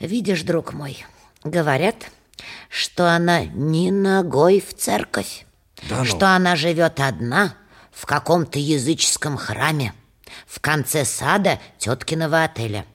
Видишь, друг мой, говорят, что она не ногой в церковь, Да ну. что она живет одна в каком-то языческом храме в конце сада теткиного отеля,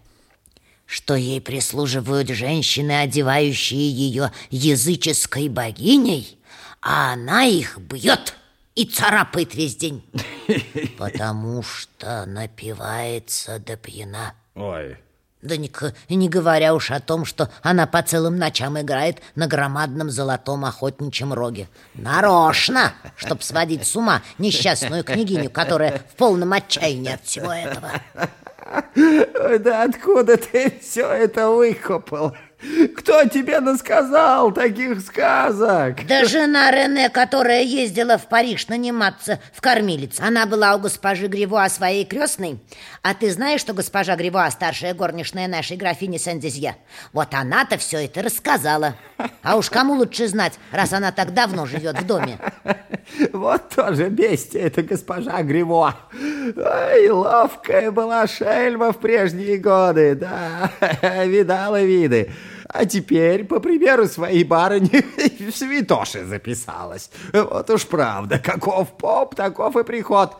что ей прислуживают женщины, одевающие ее языческой богиней, а она их бьет и царапает весь день, потому что напивается до пьяна. Ой, Да не, не говоря уж о том, что она по целым ночам играет на громадном золотом охотничьем роге. Нарочно, чтоб сводить с ума несчастную княгиню, которая в полном отчаянии от всего этого. Да откуда ты все это выкопал? Кто тебе насказал таких сказок? Да жена Рене, которая ездила в Париж наниматься в кормилец, она была у госпожи Гривуа своей крестной. А ты знаешь, что госпожа Гривуа старшая горничная нашей графини Сен-Дизье? Вот она-то все это рассказала. А уж кому лучше знать, раз она так давно живет в доме. Вот тоже бестия эта госпожа Гриво. Ой, ловкая была шельма в прежние годы, да, видала виды. А теперь, по примеру своей барыни, в святоши записалась. Вот уж правда, каков поп, таков и приход.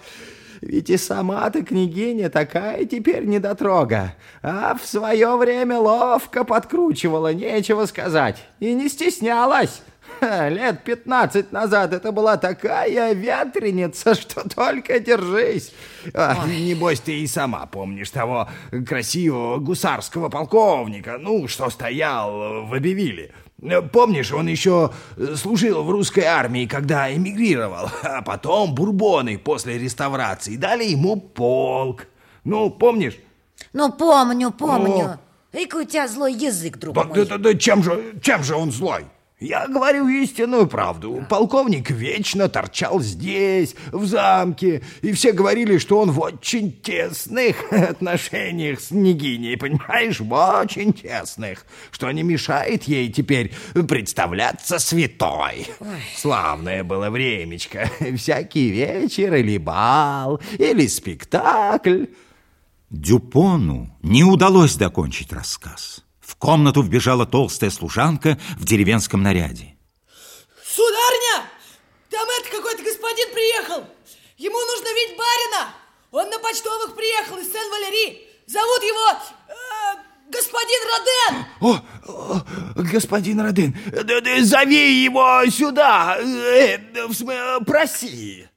Ведь и сама-то княгиня такая теперь недотрога. А в свое время ловко подкручивала, нечего сказать. И не стеснялась. Лет пятнадцать назад это была такая ветреница, что только держись. а, небось ты и сама помнишь того красивого гусарского полковника, ну, что стоял в Абивиле. Помнишь, он еще служил в русской армии, когда эмигрировал, а потом бурбоны после реставрации дали ему полк. Ну, помнишь? Ну, помню, помню. Какой у тебя злой язык, друг Да, мой. да, да, да чем же, чем же он злой? Я говорю истинную правду. Полковник вечно торчал здесь, в замке, и все говорили, что он в очень тесных отношениях с княгиней, понимаешь, в очень тесных, что не мешает ей теперь представляться святой. Славное было времечко. Всякий вечер или бал, или спектакль. Дюпону не удалось закончить рассказ. В комнату вбежала толстая служанка в деревенском наряде. Сударня! Там это какой-то господин приехал. Ему нужно видеть барина. Он на почтовых приехал из Сен-Валери. Зовут его э, господин Роден. О, о, господин Роден, зови его сюда, э, в смы- проси.